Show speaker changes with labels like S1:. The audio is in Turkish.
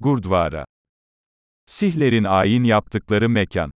S1: Gurdwara. Sihlerin ayin yaptıkları mekan.